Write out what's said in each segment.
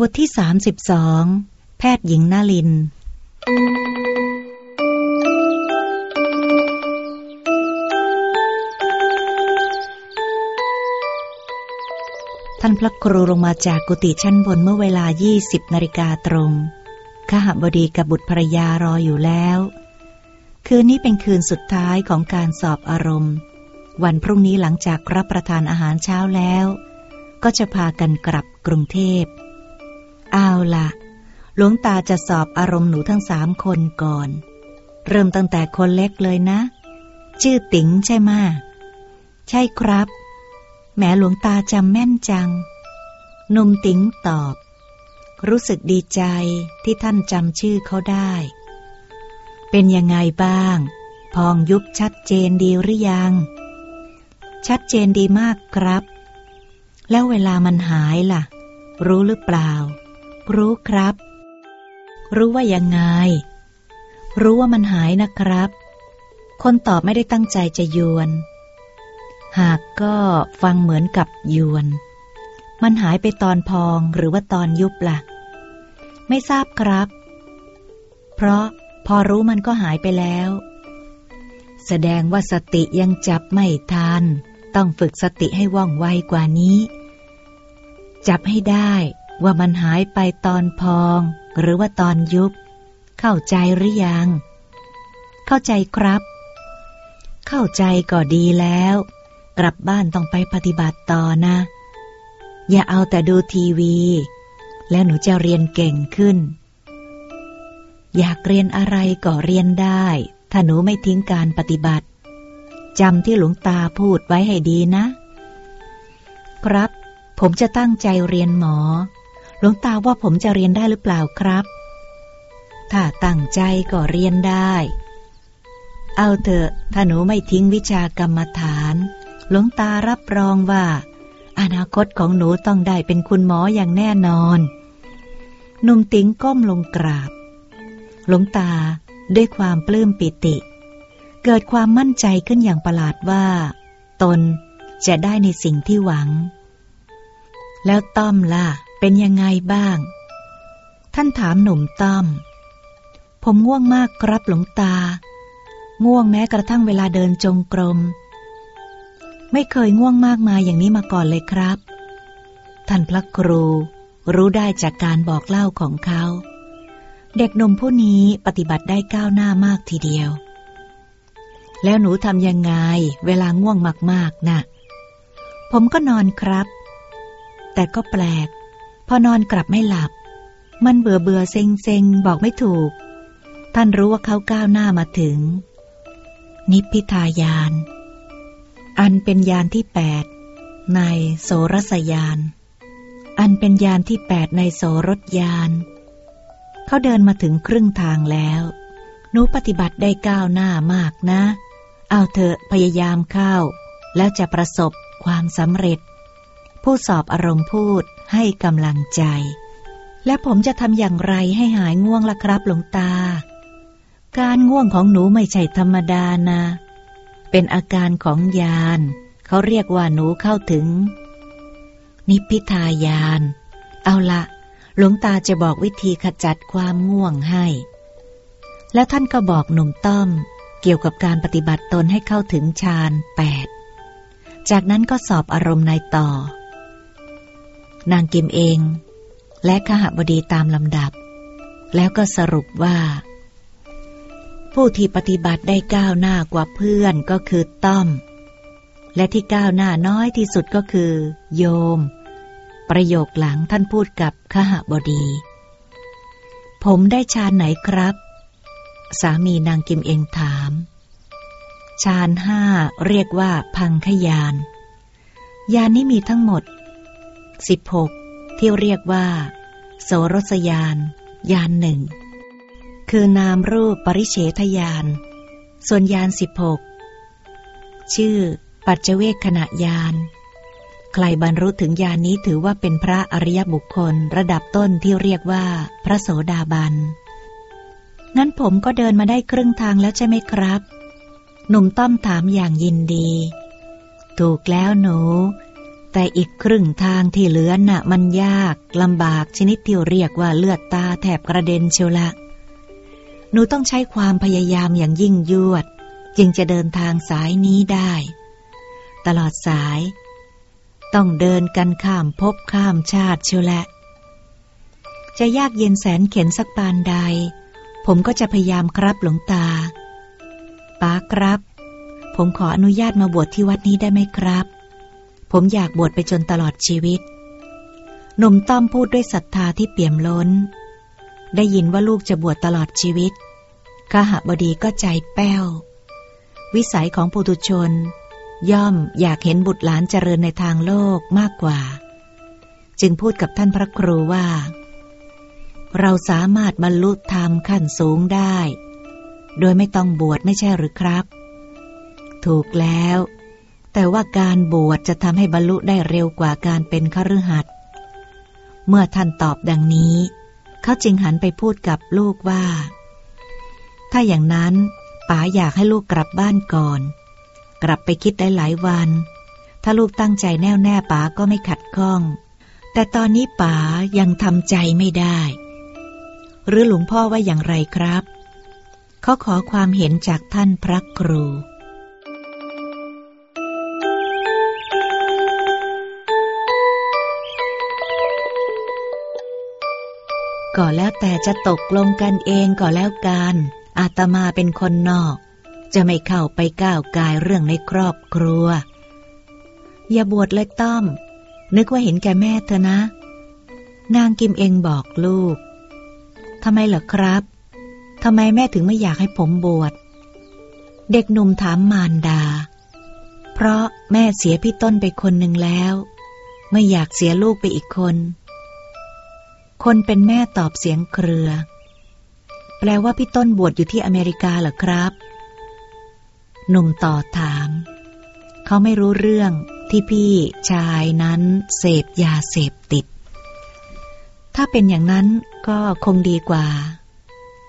บทที่32แพทย์หญิงนาลิน ท่านพระครูลงมาจากกุฏิชั้นบนเมื่อเวลา20นาฬิกาตรงขหบดีกับบุตรภรยารออยู่แล้ว คืนนี้เป็นคืนสุดท้ายของการสอบอารมณ์ วันพรุ่งนี้หลังจากรับประทานอาหารเช้าแล้ว ก็จะพากันกลับกรุงเทพ เอาละหลวงตาจะสอบอารมณ์หนูทั้งสามคนก่อน เริ่มตั้งแต่คนเล็กเลยนะ ชื่อติ๋งใช่ไหมใช่ครับ แม้หลวงตาจำแม่นจัง นุ่มติ๋งตอบ รู้สึกดีใจที่ท่านจำชื่อเขาได้ เป็นยังไงบ้าง พองยุบชัดเจนดีหรือยัง ชัดเจนดีมากครับ แล้วเวลามันหายล่ะ รู้หรือเปล่า รู้ครับ รู้ว่ายังไง รู้ว่ามันหายนะครับ คนตอบไม่ได้ตั้งใจจะยวน หากก็ฟังเหมือนกับยวน มันหายไปตอนพองหรือว่าตอนยุบละ่ะ ไม่ทราบครับ เพราะพอรู้มันก็หายไปแล้ว แสดงว่าสติยังจับไม่ทัน ต้องฝึกสติให้ว่องไวกว่านี้ จับให้ได้ ว่ามันหายไปตอนพอง หรือว่าตอนยุบ เข้าใจหรือยัง เข้าใจครับ เข้าใจก็ดีแล้ว กลับบ้านต้องไปปฏิบัติต่อนะ อย่าเอาแต่ดูทีวี แล้วหนูจะเรียนเก่งขึ้น อยากเรียนอะไรก็เรียนได้ ถ้าหนูไม่ทิ้งการปฏิบัติจำที่หลวงตาพูดไว้ให้ดีนะ ครับ ผมจะตั้งใจเรียนหมอ หลวงตาว่าผมจะเรียนได้หรือเปล่าครับ ถ้าตั้งใจก็เรียนได้ เอาเถอะ ถ้าหนูไม่ทิ้งวิชากรรมฐาน หลวงตารับรองว่า อนาคตของหนูต้องได้เป็นคุณหมออย่างแน่นอนหนุ่มติ๋งก้มลงกราบ หลวงตาด้วยความปลื้มปิติ เกิดความมั่นใจขึ้นอย่างประหลาดว่า ตนจะได้ในสิ่งที่หวัง แล้วต้อมล่ะ เป็นยังไงบ้าง ท่านถามหนุ่มต้อม ผมง่วงมากครับหลวงตา ง่วงแม้กระทั่งเวลาเดินจงกรม ไม่เคยง่วงมากมาอย่างนี้มาก่อนเลยครับ ท่านพระครู รู้ได้จากการบอกเล่าของเขา เด็กหนุ่มผู้นี้ปฏิบัติได้ก้าวหน้ามากทีเดียว แล้วหนูทำยังไง เวลาง่วงมากๆนะ่ะผมก็นอนครับ แต่ก็แปลก พอนอนกลับไม่หลับ มันเบื่อเบื่อเซ็งเซ็งบอกไม่ถูก ท่านรู้ว่าเขาก้าวหน้ามาถึง นิพพิทายาน อันเป็นยานที่แปดในโสรสยาน อันเป็นยานที่แปดในโสรถยาน เขาเดินมาถึงครึ่งทางแล้วหนูปฏิบัติได้ก้าวหน้ามากนะ เอาเถอะพยายามเข้า แล้วจะประสบความสำเร็จ ผู้สอบอารมณ์พูด ให้กำลังใจ และผมจะทำอย่างไรให้หายง่วงล่ะครับหลวงตา การง่วงของหนูไม่ใช่ธรรมดานะ เป็นอาการของยาน เขาเรียกว่าหนูเข้าถึง นิพพิทายาน เอาละหลวงตาจะบอกวิธีขจัดความง่วงให้ แล้วท่านก็บอกหนุ่มต้อม เกี่ยวกับการปฏิบัติตนให้เข้าถึงฌานแปดจากนั้นก็สอบอารมณ์ในต่อ นางกิมเอง และขหบดีตามลำดับ แล้วก็สรุปว่า ผู้ที่ปฏิบัติได้ก้าวหน้ากว่าเพื่อนก็คือต้อม และที่ก้าวหน้าน้อยที่สุดก็คือ โยม ประโยคหลังท่านพูดกับขหบดี ผมได้ฌาไหนครับ สามีนางกิมเองถามฌานห้าเรียกว่าพังขยาน ยานนี้มีทั้งหมด 16 ที่เรียกว่า โสรสยาน ยานหนึ่ง คือนามรูปปริเฉทยาน ส่วนยาน 16 ชื่อ ปัจเจเวกขณะยาน ใครบรรลุถึงยานนี้ถือว่าเป็นพระอริยบุคคลระดับต้นที่เรียกว่าพระโสดาบัน งั้นผมก็เดินมาได้ครึ่งทางแล้วใช่ไหมครับ หนุ่มต้อมถามอย่างยินดี ถูกแล้วหนู แต่อีกครึ่งทางที่เหลือน่ะมันยากลำบากชนิดที่เรียกว่าเลือดตาแถบกระเด็นเชียวละหนูต้องใช้ความพยายามอย่างยิ่งยวด จึงจะเดินทางสายนี้ได้ ตลอดสาย ต้องเดินกันข้ามภพข้ามชาติเชียวละ จะยากเย็นแสนเข็นสักปานใด ผมก็จะพยายามครับหลวงตาป้าครับ ผมขออนุญาตมาบวชที่วัดนี้ได้ไหมครับ ผมอยากบวชไปจนตลอดชีวิต หนุ่มต้อมพูดด้วยศรัทธาที่เปี่ยมล้น ได้ยินว่าลูกจะบวชตลอดชีวิตข้าหบดีก็ใจแป้ว วิสัยของปุถุชน ย่อมอยากเห็นบุตรหลานเจริญในทางโลกมากกว่า จึงพูดกับท่านพระครูว่า เราสามารถบรรลุธรรมขั้นสูงได้ โดยไม่ต้องบวชไม่ใช่หรือครับ ถูกแล้ว แต่ว่าการบวชจะทำให้บรรลุได้เร็วกว่าการเป็นคฤหัสถ์เมื่อท่านตอบดังนี้ เขาจึงหันไปพูดกับลูกว่า ถ้าอย่างนั้นป๋าอยากให้ลูกกลับบ้านก่อน กลับไปคิดได้หลายวัน ถ้าลูกตั้งใจแน่วแน่ป๋าก็ไม่ขัดข้อง แต่ตอนนี้ป๋ายังทำใจไม่ได้ หรือหลวงพ่อว่าอย่างไรครับ เขาขอความเห็นจากท่านพระครู ก็แล้วแต่จะตกลงกันเองก็แล้วกัน อาตมาเป็นคนนอก จะไม่เข้าไปก้าวกายเรื่องในครอบครัว อย่าบวชเลยต้อม นึกว่าเห็นแก่แม่เธอนะ นางกิมเองบอกลูก ทำไมเหรอครับทำไมแม่ถึงไม่อยากให้ผมบวช เด็กหนุ่มถามมารดา เพราะแม่เสียพี่ต้นไปคนหนึ่งแล้ว ไม่อยากเสียลูกไปอีกคน คนเป็นแม่ตอบเสียงเครือ แปลว่าพี่ต้นบวชอยู่ที่อเมริกาเหรอครับ หนุ่มต่อถาม เขาไม่รู้เรื่องที่พี่ชายนั้นเสพยาเสพติด ถ้าเป็นอย่างนั้นก็คงดีกว่า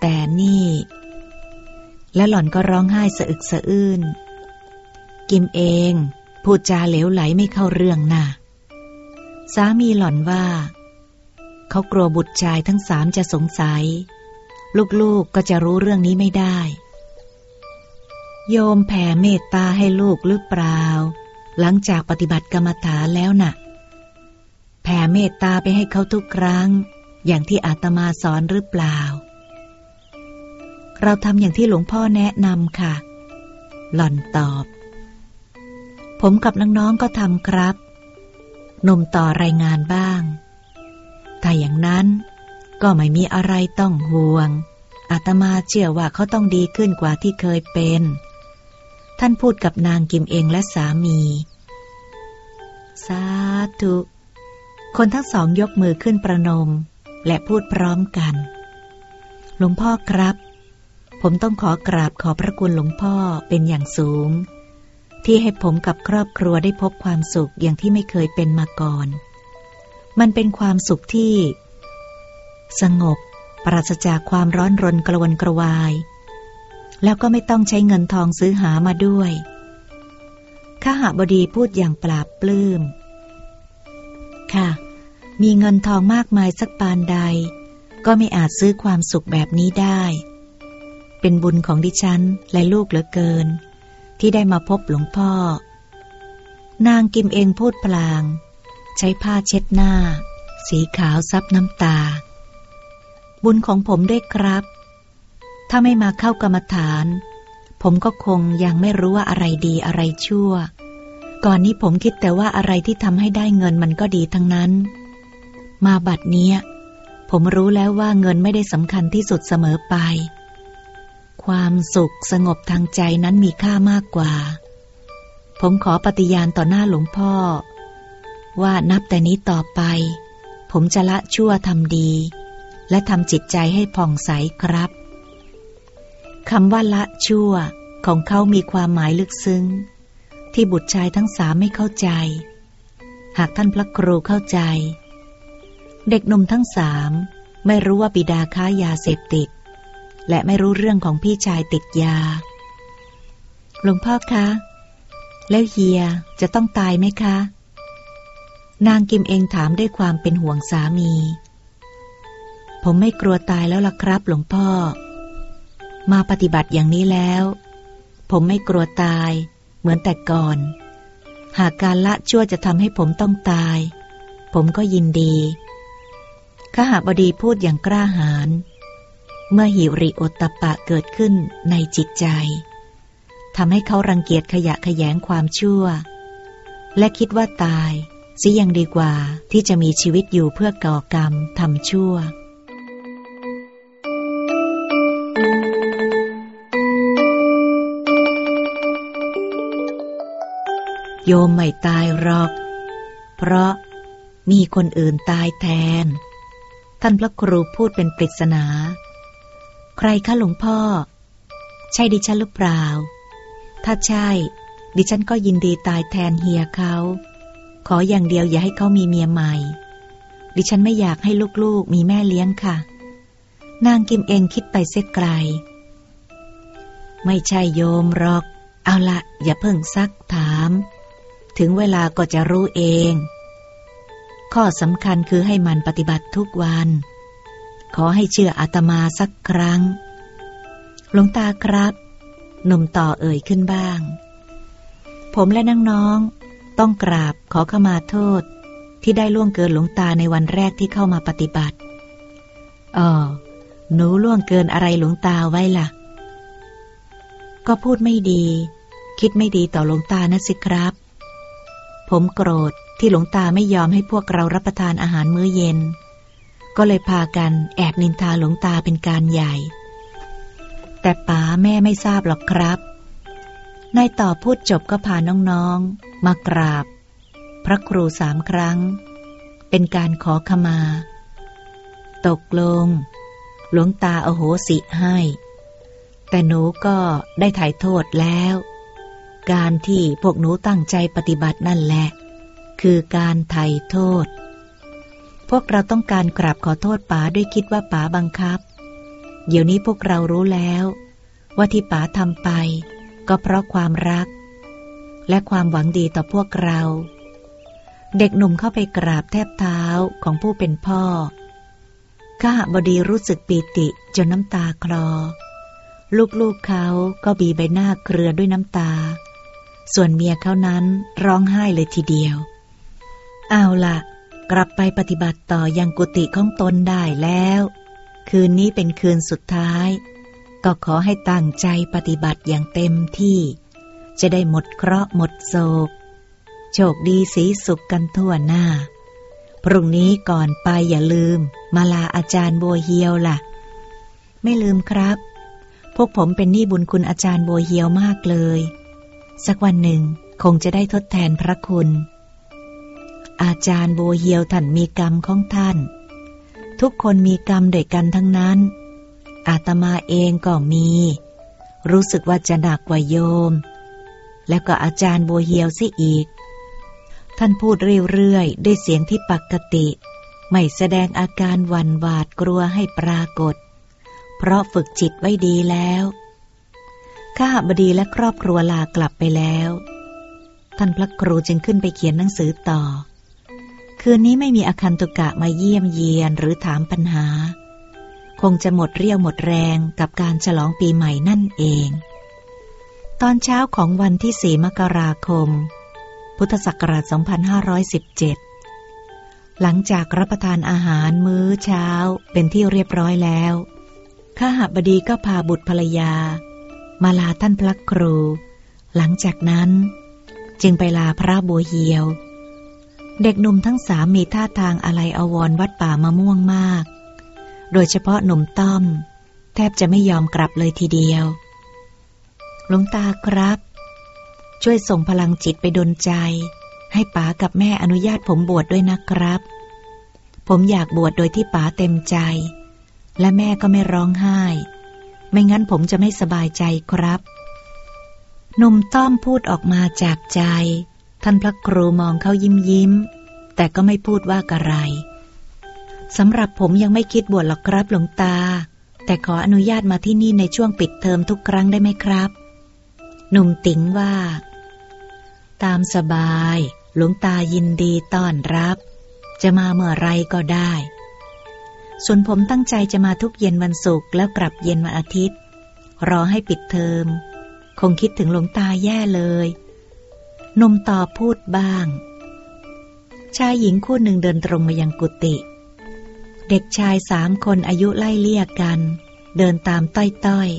แต่นี่ และหล่อนก็ร้องไห้สะอึกสะอื้น กิมเอง พูดจาเหลวไหลไม่เข้าเรื่องนะ่ะ สามีหล่อนว่า เขากลัวบุตรชายทั้งสามจะสงสัย ลูกๆกก็จะรู้เรื่องนี้ไม่ได้ โยมแผ่เมตตาให้ลูกหรือเปล่า หลังจากปฏิบัติกรรมฐานแล้วนะ่ะ แผ่เมตตาไปให้เขาทุกครั้ง อย่างที่อาตมาสอนหรือเปล่า เราทำอย่างที่หลวงพ่อแนะนำค่ะ หล่อนตอบ ผมกับน้องๆก็ทำครับ นมต่อรายงานบ้าง ถ้าอย่างนั้นก็ไม่มีอะไรต้องห่วง อาตมาเชื่อว่าเขาต้องดีขึ้นกว่าที่เคยเป็น ท่านพูดกับนางกิมเองและสามี สาธุ คนทั้งสองยกมือขึ้นประนม และพูดพร้อมกัน หลวงพ่อครับ ผมต้องขอกราบขอพระคุณหลวงพ่อเป็นอย่างสูง ที่ให้ผมกับครอบครัวได้พบความสุขอย่างที่ไม่เคยเป็นมาก่อน มันเป็นความสุขที่ สงบ ปราศจากความร้อนรนกระวนกระวาย แล้วก็ไม่ต้องใช้เงินทองซื้อหามาด้วยข้าหาบดีพูดอย่างปราบปลื้ม ค่ะ มีเงินทองมากมายสักปานใด ก็ไม่อาจซื้อความสุขแบบนี้ได้ เป็นบุญของดิฉันและลูกเหลือเกิน ที่ได้มาพบหลวงพ่อ นางกิมเองพูดพลาง ใช้ผ้าเช็ดหน้า สีขาวซับน้ำตา บุญของผมด้วยครับ ถ้าไม่มาเข้ากรรมฐาน ผมก็คงยังไม่รู้ว่าอะไรดีอะไรชั่ว ก่อนนี้ผมคิดแต่ว่าอะไรที่ทำให้ได้เงินมันก็ดีทั้งนั้น มาบัดเนี้ย ผมรู้แล้วว่าเงินไม่ได้สำคัญที่สุดเสมอไป ความสุขสงบทางใจนั้นมีค่ามากกว่าผมขอปฏิญาณต่อหน้าหลวงพ่อ ว่านับแต่นี้ต่อไป ผมจะละชั่วทำดี และทำจิตใจให้ผ่องใสครับคำว่าละชั่วของเขามีความหมายลึกซึ้ง ที่บุตรชายทั้งสามไม่เข้าใจ หากท่านพระครูเข้าใจ เด็กหนุ่มทั้งสามไม่รู้ว่าบิดาค้ายาเสพติด และไม่รู้เรื่องของพี่ชายติดยาหลวงพ่อคะ แล้วเฮียจะต้องตายไหมคะ นางกิมเองถามด้วยความเป็นห่วงสามี ผมไม่กลัวตายแล้วล่ะครับหลวงพ่อ มาปฏิบัติอย่างนี้แล้ว ผมไม่กลัวตาย เหมือนแต่ก่อน หากการละชั่วจะทำให้ผมต้องตาย ผมก็ยินดีขหาบดีพูดอย่างกล้าหาญ เมื่อหิริโอตตปะเกิดขึ้นในจิตใจทำให้เขารังเกียจขยะขยงความชั่ว และคิดว่าตาย สิยังดีกว่าที่จะมีชีวิตอยู่เพื่อก่อกรรมทำชั่ว โยมไม่ตายหรอก เพราะมีคนอื่นตายแทน ท่านพระครูพูดเป็นปริศนา ใครคะหลวงพ่อ ใช่ดิฉันหรือเปล่า ถ้าใช่ ดิฉันก็ยินดีตายแทนเฮียเขา ขออย่างเดียวอย่าให้เขามีเมียใหม่ ดิฉันไม่อยากให้ลูกๆมีแม่เลี้ยงค่ะ นางกิมเองคิดไปเสียไกล ไม่ใช่โยมหรอก เอาละอย่าเพิ่งซักถาม ถึงเวลาก็จะรู้เอง ข้อสำคัญคือให้มันปฏิบัติทุกวัน ขอให้เชื่ออาตมาสักครั้ง หลวงตาครับ หนุ่มต่อเอ่ยขึ้นบ้าง ผมและน้อง ต้องกราบขอขมาโทษ ที่ได้ล่วงเกินหลวงตาในวันแรกที่เข้ามาปฏิบัติอ๋อหนูล่วงเกินอะไรหลวงตาไว้ล่ะ ก็พูดไม่ดี คิดไม่ดีต่อหลวงตานะสิครับ ผมโกรธที่หลวงตาไม่ยอมให้พวกเรารับประทานอาหารมื้อเย็น ก็เลยพากันแอบนินทาหลวงตาเป็นการใหญ่ แต่ป๋าแม่ไม่ทราบหรอกครับ นายต่อพูดจบก็พาน้องๆ มากราบ พระครูสามครั้ง เป็นการขอขมา ตกลง หลวงตาอโหสิให้ แต่หนูก็ได้ถ่ายโทษแล้ว การที่พวกหนูตั้งใจปฏิบัตินั่นแหละ คือการไถ่โทษ พวกเราต้องการกราบขอโทษป๋าด้วยคิดว่าป๋าบังคับ เดี๋ยวนี้พวกเรารู้แล้ว ว่าที่ป๋าทำไป ก็เพราะความรัก และความหวังดีต่อพวกเรา เด็กหนุ่มเข้าไปกราบแทบเท้าของผู้เป็นพ่อข้าบดีรู้สึกปีติจนน้ำตาคลอ ลูกๆเขาก็บีใบหน้าเครือด้วยน้ำตา ส่วนเมียเขานั้นร้องไห้เลยทีเดียว เอาละกลับไปปฏิบัติต่อยังกุฏิของตนได้แล้ว คืนนี้เป็นคืนสุดท้าย ก็ขอให้ตั้งใจปฏิบัติอย่างเต็มที่ จะได้หมดเคราะห์หมดโศก โชคดีสีสุขกันทั่วหน้า พรุ่งนี้ก่อนไปอย่าลืม มาลาอาจารย์บัวเฮียวล่ะ ไม่ลืมครับ พวกผมเป็นหนี้บุญคุณอาจารย์บัวเฮียวมากเลย สักวันหนึ่งคงจะได้ทดแทนพระคุณ อาจารย์บัวเฮียวท่านมีกรรมของท่าน ทุกคนมีกรรมด้วยกันทั้งนั้น อาตมาเองก็มี รู้สึกว่าจะหนักกว่าโยม แล้วก็อาจารย์บัวเฮียวซิอีก ท่านพูดเรื่อยๆ ด้วยเสียงที่ปกติ ไม่แสดงอาการวันหวาดกลัวให้ปรากฏ เพราะฝึกจิตไว้ดีแล้วข้าบดีและครอบครัวลากลับไปแล้ว ท่านพระครูจึงขึ้นไปเขียนหนังสือต่อ คืนนี้ไม่มีอาคันตุกะมาเยี่ยมเยียนหรือถามปัญหา คงจะหมดเรี่ยวหมดแรงกับการฉลองปีใหม่นั่นเอง ตอนเช้าของวันที่ 4 มกราคม พุทธศักราช 2517 หลังจากรับประทานอาหารมื้อเช้าเป็นที่เรียบร้อยแล้วข้าหบดีก็พาบุตรภรรยา มาลาท่านพระครู หลังจากนั้น จึงไปลาพระบัวเหียว เด็กหนุ่มทั้งสามมีท่าทางอะไรอววรวัดป่ามะม่วงมาก โดยเฉพาะหนุ่มต้อม แทบจะไม่ยอมกลับเลยทีเดียวหลวงตาครับ ช่วยส่งพลังจิตไปดนใจ ให้ป๋ากับแม่อนุญาตผมบวชดด้วยนะครับ ผมอยากบวชโดยที่ป๋าเต็มใจ และแม่ก็ไม่ร้องไห้ ไม่งั้นผมจะไม่สบายใจครับหนุ่มต้อมพูดออกมาจากใจ ท่านพระครูมองเขายิ้มยิ้ม แต่ก็ไม่พูดว่าอะไร สำหรับผมยังไม่คิดบวชหรอกครับหลวงตา แต่ขออนุญาตมาที่นี่ในช่วงปิดเทอมทุกครั้งได้ไหมครับ หนุ่มติ๋งว่า ตามสบาย หลวงตายินดีต้อนรับ จะมาเมื่อไรก็ได้ ส่วนผมตั้งใจจะมาทุกเย็นวันศุกร์แล้วกลับเย็นวันอาทิตย์ รอให้ปิดเทอม คงคิดถึงหลวงตาแย่เลยนมต่อพูดบ้าง ชายหญิงคู่หนึ่งเดินตรงมายังกุฏิ เด็กชายสามคนอายุไล่เลี่ยกัน เดินตามต้อย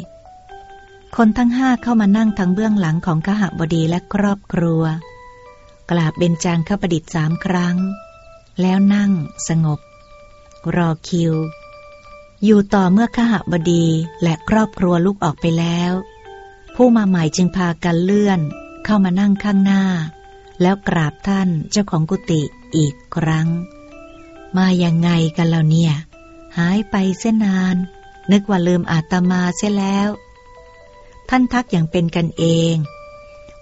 ๆ คนทั้งห้าเข้ามานั่งทางเบื้องหลังของขหบดีและครอบครัว กราบเบญจางข้าประดิษฐ์สามครั้ง แล้วนั่งสงบ รอคิว อยู่ต่อเมื่อขหบดีและครอบครัวลุกออกไปแล้ว ผู้มาใหม่จึงพากันเลื่อน เข้ามานั่งข้างหน้า แล้วกราบท่านเจ้าของกุฏิอีกครั้ง มาอยังไงกันแล้วเนี่ย หายไปเส้นนาน นึกว่าลืมอาตมาเสียแล้ว ท่านทักอย่างเป็นกันเอง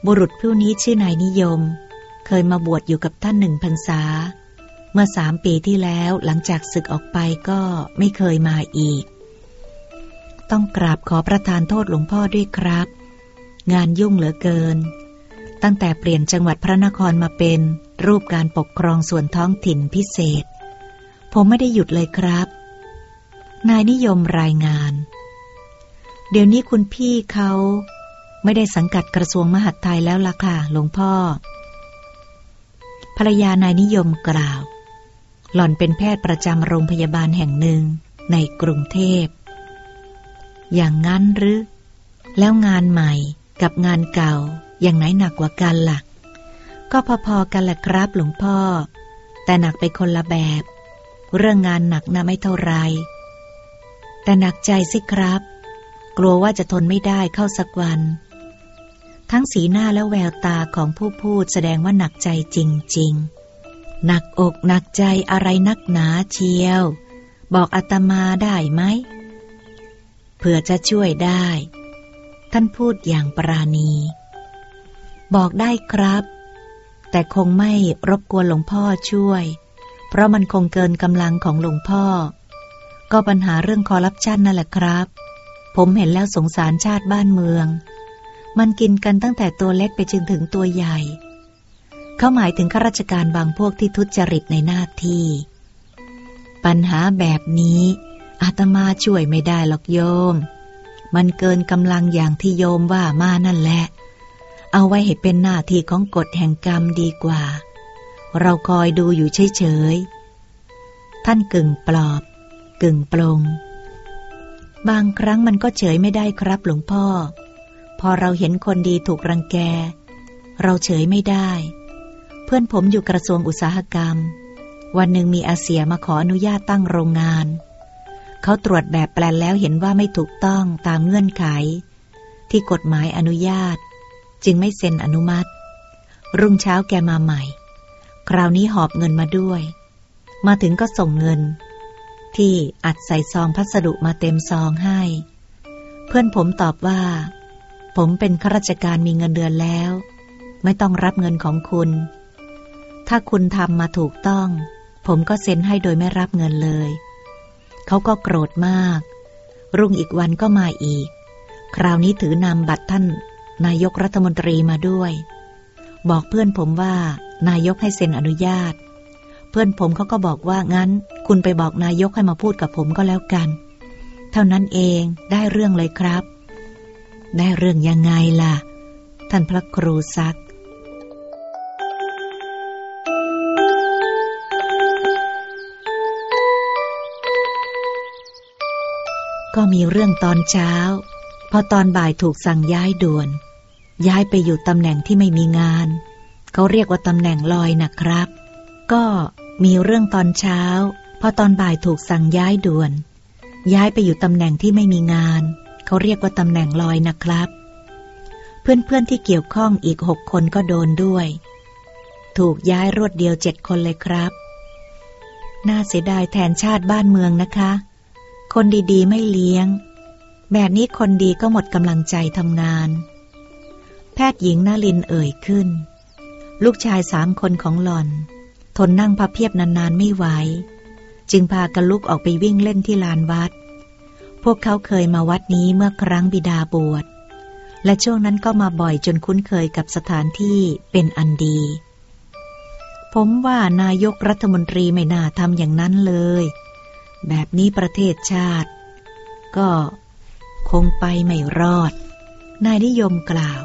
บุรุษผู้นี้ชื่อนายนิยม เคยมาบวชอยู่กับท่านหนึ่งพรรษา เมื่อสามปีที่แล้วหลังจากศึกออกไปก็ไม่เคยมาอีก ต้องกราบขอประทานโทษหลวงพ่อด้วยครับ งานยุ่งเหลือเกิน ตั้งแต่เปลี่ยนจังหวัดพระนครมาเป็นรูปการปกครองส่วนท้องถิ่นพิเศษ ผมไม่ได้หยุดเลยครับ นายนิยมรายงาน เดี๋ยวนี้คุณพี่เขาไม่ได้สังกัดกระทรวงมหาดไทยแล้วล่ะค่ะ หลวงพ่อ ภรรยานายนิยมกล่าว หล่อนเป็นแพทย์ประจำโรงพยาบาลแห่งหนึ่งในกรุงเทพ อย่างงั้นหรือ แล้วงานใหม่กับงานเก่าอย่างไหนหนักกว่ากันละ่ะ ก็พอๆกันแหละครับหลวงพ่อ แต่หนักไปคนละแบบ เรื่องงานหนักนะไม่เท่าไร แต่หนักใจสิครับ กลัวว่าจะทนไม่ได้เข้าสักวัน ทั้งสีหน้าและแววตาของผู้พูดแสดงว่าหนักใจจริง ๆ หนักอกหนักใจอะไรนักหนาเชียว บอกอาตมาได้ไหมเผื่อจะช่วยได้ ท่านพูดอย่างปราณี บอกได้ครับ แต่คงไม่รบกวนหลวงพ่อช่วย เพราะมันคงเกินกำลังของหลวงพ่อ ก็ปัญหาเรื่องคอรัปชันนั่นแหละครับ ผมเห็นแล้วสงสารชาติบ้านเมือง มันกินกันตั้งแต่ตัวเล็กไปจนถึงตัวใหญ่ เขาหมายถึงข้าราชการบางพวกที่ทุจริตในหน้าที่ ปัญหาแบบนี้อาตมาช่วยไม่ได้หรอกโยม มันเกินกำลังอย่างที่โยมว่ามานั่นแหละ เอาไว้ให้เป็นหน้าที่ของกฎแห่งกรรมดีกว่า เราคอยดูอยู่เฉยๆ ท่านกึ่งปลอบ กึ่งปลง บางครั้งมันก็เฉยไม่ได้ครับหลวงพ่อ พอเราเห็นคนดีถูกรังแก เราเฉยไม่ได้ เพื่อนผมอยู่กระทรวงอุตสาหกรรม วันหนึ่งมีอาเซียมาขออนุญาตตั้งโรงงาน เขาตรวจแบบแปลนแล้วเห็นว่าไม่ถูกต้องตามเงื่อนไข ที่กฎหมายอนุญาต จึงไม่เซ็นอนุมัติ รุ่งเช้าแกมาใหม่ คราวนี้หอบเงินมาด้วย มาถึงก็ส่งเงิน ที่อัดใส่ซองพัสดุมาเต็มซองให้ เพื่อนผมตอบว่า ผมเป็นข้าราชการมีเงินเดือนแล้ว ไม่ต้องรับเงินของคุณ ถ้าคุณทำมาถูกต้อง ผมก็เซ็นให้โดยไม่รับเงินเลย เขาก็โกรธมาก รุ่งอีกวันก็มาอีก คราวนี้ถือนำบัตรท่านนายกรัฐมนตรีมาด้วย บอกเพื่อนผมว่า นายกให้เซ็นอนุญาต เพื่อนผมเขาก็บอกว่างั้น คุณไปบอกนายกให้มาพูดกับผมก็แล้วกัน เท่านั้นเองได้เรื่องเลยครับ ได้เรื่องยังไงล่ะ ท่านพระครูซักก็มีเรื่องตอนเช้า พอตอนบ่ายถูกสั่งย้ายด่วน ย้ายไปอยู่ตำแหน่งที่ไม่มีงาน เขาเรียกว่าตำแหน่งลอยนะครับ ก็มีเรื่องตอนเช้า พอตอนบ่ายถูกสั่งย้ายด่วน ย้ายไปอยู่ตำแหน่งที่ไม่มีงาน เขาเรียกว่าตำแหน่งลอยนะครับ เพื่อนๆที่เกี่ยวข้องอีกหกคนก็โดนด้วย ถูกย้ายรวดเดียวเจ็ดคนเลยครับ น่าเสียดายแทนชาติบ้านเมืองนะคะ คนดีๆไม่เลี้ยง แบบนี้คนดีก็หมดกำลังใจทำงาน แพทย์หญิงนาลินเอ่ยขึ้น ลูกชายสามคนของหล่อน ทนนั่งพับเพียบนานๆไม่ไหว จึงพากันลุกออกไปวิ่งเล่นที่ลานวัด พวกเขาเคยมาวัดนี้เมื่อครั้งบิดาบวช และช่วงนั้นก็มาบ่อยจนคุ้นเคยกับสถานที่เป็นอันดี ผมว่านายกรัฐมนตรีไม่น่าทำอย่างนั้นเลย แบบนี้ประเทศชาติ ก็คงไปไม่รอด นายนิยมกล่าว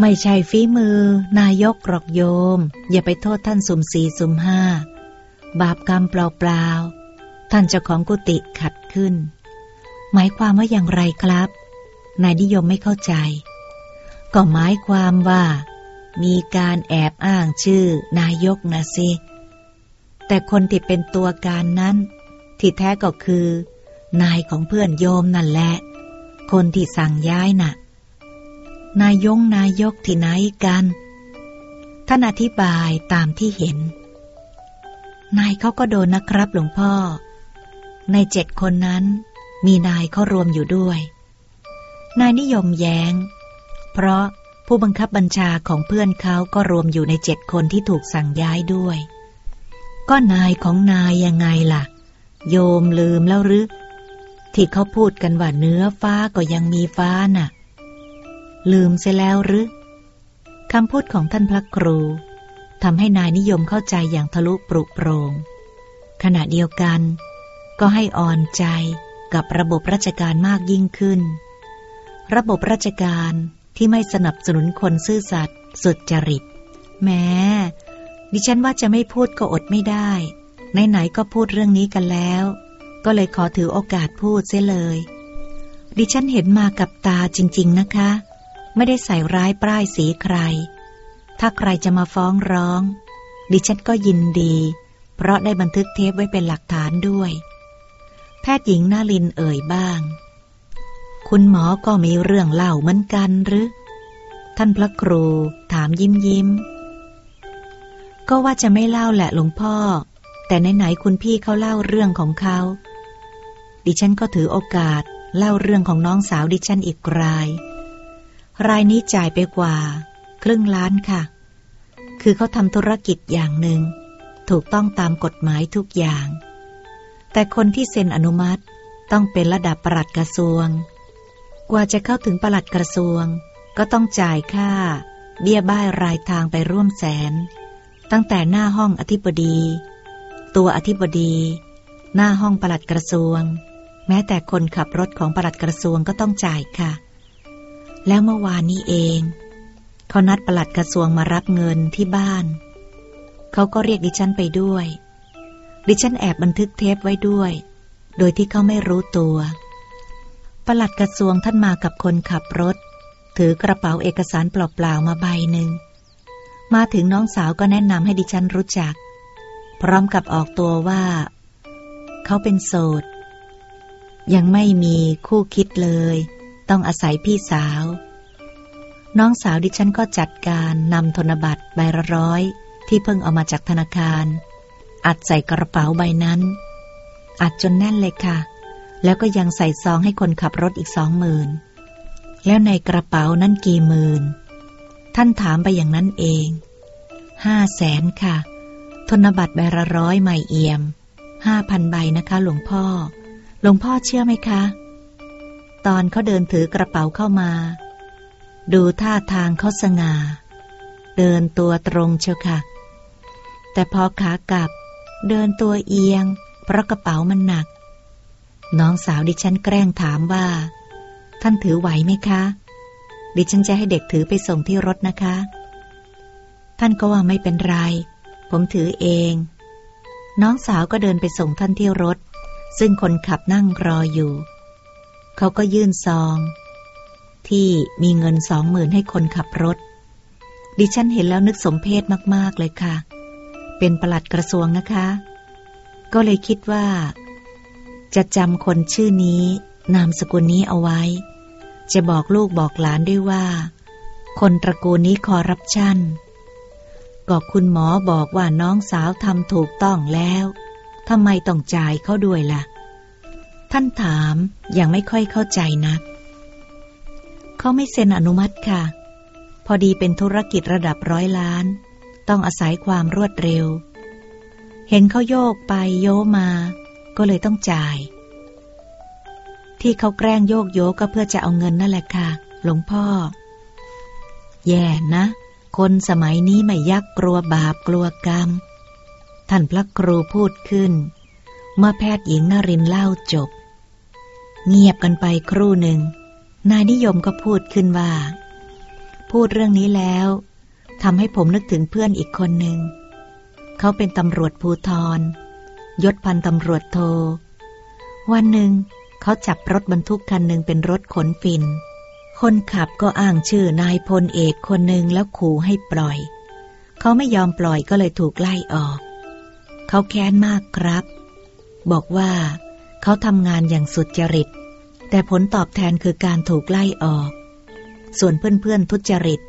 ไม่ใช่ฝีมือ นายกกรอกโยม อย่าไปโทษท่านสุมสี่สุมห้า บาปกรรมเปล่าๆ ท่านเจ้าของกุฏิขัดขึ้น หมายความว่าอย่างไรครับ นายนิยมไม่เข้าใจ ก็หมายความว่า มีการแอบอ้างชื่อนายกนะสิ แต่คนที่เป็นตัวการนั้น ที่แท้ก็คือ นายของเพื่อนโยมนั่นแหละ คนที่สั่งย้ายน่ะ นายงนายกที่ไหนกัน ท่านอธิบายตามที่เห็น นายเขาก็โดนนะครับหลวงพ่อ ในเจ็ดคนนั้น มีนายเขารวมอยู่ด้วย นายนิยมแย้ง เพราะผู้บังคับบัญชาของเพื่อนเขาก็รวมอยู่ในเจ็ดคนที่ถูกสั่งย้ายด้วย ก็นายของนายยังไงล่ะ โยมลืมแล้วหรือที่เขาพูดกันว่าเนื้อฟ้าก็ยังมีฟ้าน่ะ ลืมเสียแล้วหรือคำพูดของท่านพระครูทำให้นายนิยมเข้าใจอย่างทะลุปรุโปรง ขณะเดียวกัน ก็ให้อ่อนใจกับระบบราชการมากยิ่งขึ้น ระบบราชการที่ไม่สนับสนุนคนซื่อสัตย์สุดจริต แม้ ดิฉันว่าจะไม่พูดก็อดไม่ได้ไหนๆก็พูดเรื่องนี้กันแล้ว ก็เลยขอถือโอกาสพูดเสียเลย ดิฉันเห็นมากับตาจริง ๆนะคะ ไม่ได้ใส่ร้ายป้ายสีใคร ถ้าใครจะมาฟ้องร้อง ดิฉันก็ยินดี เพราะได้บันทึกเทปไว้เป็นหลักฐานด้วย แพทย์หญิงนาลินเอ่ยบ้าง คุณหมอก็มีเรื่องเล่าเหมือนกันหรือ ท่านพระครูถามยิ้มยิ้ม ก็ว่าจะไม่เล่าแหละหลวงพ่อ แต่ไหนๆคุณพี่เขาเล่าเรื่องของเขา ดิฉันก็ถือโอกาสเล่าเรื่องของน้องสาวดิฉันอีกราย รายนี้จ่ายไปกว่า ครึ่งล้านค่ะ คือเขาทำธุรกิจอย่างหนึ่ง ถูกต้องตามกฎหมายทุกอย่าง แต่คนที่เซ็นอนุมัติต้องเป็นระดับปลัดกระทรวง กว่าจะเข้าถึงปลัดกระทรวง ก็ต้องจ่ายค่า เบี้ยบ้ายรายทางไปร่วมแสน ตั้งแต่หน้าห้องอธิบดี ตัวอธิบดี หน้าห้องปลัดกระทรวง แม้แต่คนขับรถของปลัดกระทรวงก็ต้องจ่ายค่ะ แล้วเมื่อวานนี้เอง เขานัดปลัดกระทรวงมารับเงินที่บ้าน เขาก็เรียกดิฉันไปด้วย ดิฉันแอบบันทึกเทปไว้ด้วย โดยที่เขาไม่รู้ตัวปลัดกระทรวงท่านมากับคนขับรถ ถือกระเป๋าเอกสารเปล่าๆมาใบหนึ่ง มาถึงน้องสาวก็แนะนำให้ดิฉันรู้จัก พร้อมกับออกตัวว่า เขาเป็นโสด ยังไม่มีคู่คิดเลย ต้องอาศัยพี่สาว น้องสาวดิฉันก็จัดการนำธนบัตรใบละร้อยที่เพิ่งเอามาจากธนาคาร อัดใส่กระเป๋าใบนั้น อัดจนแน่นเลยค่ะ แล้วก็ยังใส่ซองให้คนขับรถอีกสองหมื่นแล้วในกระเป๋านั้นกี่หมื่น ท่านถามไปอย่างนั้นเองห้าแสนค่ะ ธนบัตรใบละร้อยใหม่เอี่ยมห้าพันใบนะคะ หลวงพ่อ หลวงพ่อเชื่อไหมคะ ตอนเขาเดินถือกระเป๋าเข้ามา ดูท่าทางเขาสง่า เดินตัวตรงเชียวค่ะ แต่พอขากลับ เดินตัวเอียง เพราะกระเป๋ามันหนัก น้องสาวดิฉันแกล้งถามว่า ท่านถือไหวไหมคะ ดิฉันจะให้เด็กถือไปส่งที่รถนะคะ ท่านก็ว่าไม่เป็นไร ผมถือเอง น้องสาวก็เดินไปส่งท่านที่รถ ซึ่งคนขับนั่งรออยู่ เขาก็ยื่นซอง ที่มีเงินสองหมื่นให้คนขับรถ ดิฉันเห็นแล้วนึกสมเพชมาก ๆ เลยค่ะ เป็นประหลัดกระทรวงนะคะ ก็เลยคิดว่า จะจำคนชื่อนี้ นามสกุลนี้เอาไว้ จะบอกลูกบอกหลานด้วยว่า คนตระกูลนี้คอรับชั่นก็คุณหมอบอกว่าน้องสาวทำถูกต้องแล้วทำไมต้องจ่ายเขาด้วยล่ะ ท่านถามย่างไม่ค่อยเข้าใจนัก เขาไม่เซ็นอนุมัติค่ะ พอดีเป็นธุรกิจระดับร้อยล้าน ต้องอาศัยความรวดเร็ว เห็นเขาโยกไปโยมา ก็เลยต้องจ่าย ที่เขาแกล้งโยกโยก็เพื่อจะเอาเงินนั่นแหละค่ะ หลวงพ่อ แย่นะ คนสมัยนี้ไม่ยักกลัวบาปกลัวกรรม ท่านพระครูพูดขึ้นเมื่อแพทย์หญิงนรินเล่าจบ เงียบกันไปครู่หนึ่ง นายนิยมก็พูดขึ้นว่า พูดเรื่องนี้แล้วทำให้ผมนึกถึงเพื่อนอีกคนหนึ่ง เขาเป็นตำรวจภูทร ยศพันตำรวจโท วันหนึ่งเขาจับรถบรรทุกคันหนึ่งเป็นรถขนฝิ่นคนขับก็อ้างชื่อนายพลเอกคนหนึ่งแล้วขู่ให้ปล่อย เขาไม่ยอมปล่อยก็เลยถูกไล่ออก เขาแค้นมากครับ บอกว่า เขาทำงานอย่างสุดจริต แต่ผลตอบแทนคือการถูกไล่ออก ส่วนเพื่อนๆทุจริต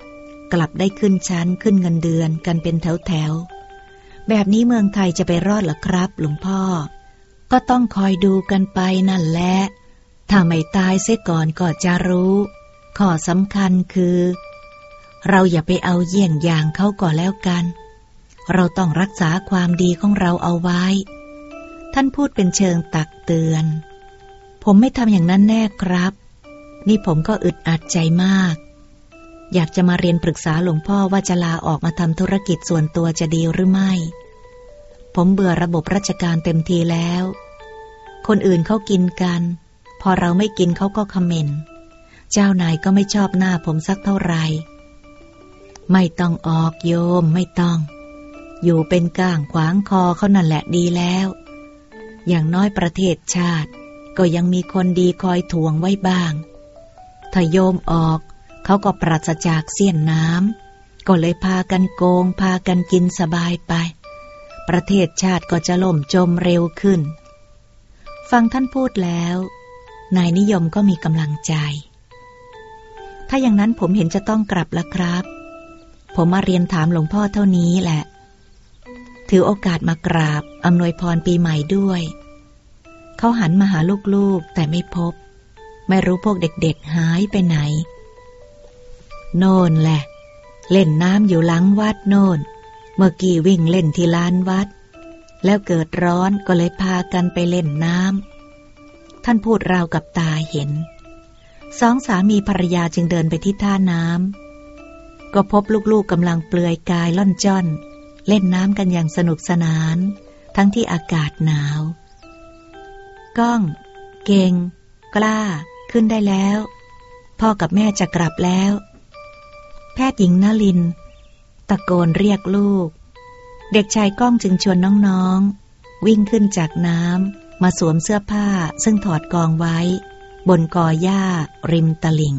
กลับได้ขึ้นชั้นขึ้นเงินเดือนกันเป็นแถวๆ แบบนี้เมืองไทยจะไปรอดหรอครับ หลวงพ่อ ก็ต้องคอยดูกันไปนั่นแหละ ถ้าไม่ตายเสียก่อนก็จะรู้ ข้อสำคัญคือ เราอย่าไปเอาเยี่ยงอย่างเขาก่อนแล้วกัน เราต้องรักษาความดีของเราเอาไว้ ท่านพูดเป็นเชิงตักเตือน ผมไม่ทำอย่างนั้นแน่ครับ นี่ผมก็อึดอัดใจมาก อยากจะมาเรียนปรึกษาหลวงพ่อว่าจะลาออกมาทำธุรกิจส่วนตัวจะดีหรือไม่ ผมเบื่อระบบราชการเต็มทีแล้ว คนอื่นเขากินกัน พอเราไม่กินเขาก็คอมเมนต์เจ้านายก็ไม่ชอบหน้าผมสักเท่าไหร่ ไม่ต้องออกโยมไม่ต้อง อยู่เป็นก้างขวางคอเขานั่นแหละดีแล้ว อย่างน้อยประเทศชาติ ก็ยังมีคนดีคอยทวงไว้บ้าง ถ้าโยมออก เขาก็ปราศจากเสี้ยนน้ำก็เลยพากันโกง พากันกินสบายไป ประเทศชาติก็จะล่มจมเร็วขึ้น ฟังท่านพูดแล้ว นายนิยมก็มีกำลังใจ ถ้าอย่างนั้นผมเห็นจะต้องกลับละครับ ผมมาเรียนถามหลวงพ่อเท่านี้แหละ ถือโอกาสมากราบอำนวยพรปีใหม่ด้วย เขาหันมาหาลูกๆ แต่ไม่พบ ไม่รู้พวกเด็กๆหายไปไหน โน่นแหละ เล่นน้ำอยู่หลังวัดโน่น เมื่อกี้วิ่งเล่นที่ลานวัด แล้วเกิดร้อนก็เลยพากันไปเล่นน้ำ ท่านพูดราวกับตาเห็น สองสามีภรรยาจึงเดินไปที่ท่าน้ำก็พบลูกๆกำลังเปลือยกายล่อนจ้อน เล่นน้ำกันอย่างสนุกสนาน ทั้งที่อากาศหนาว ก้อง เก่ง กล้า ขึ้นได้แล้ว พ่อกับแม่จะกลับแล้ว แพทย์หญิงนลิน ตะโกนเรียกลูก เด็กชายก้องจึงชวนน้องๆ วิ่งขึ้นจากน้ำมาสวมเสื้อผ้าซึ่งถอดกองไว้ บนกอหญ้าริมตลิ่ง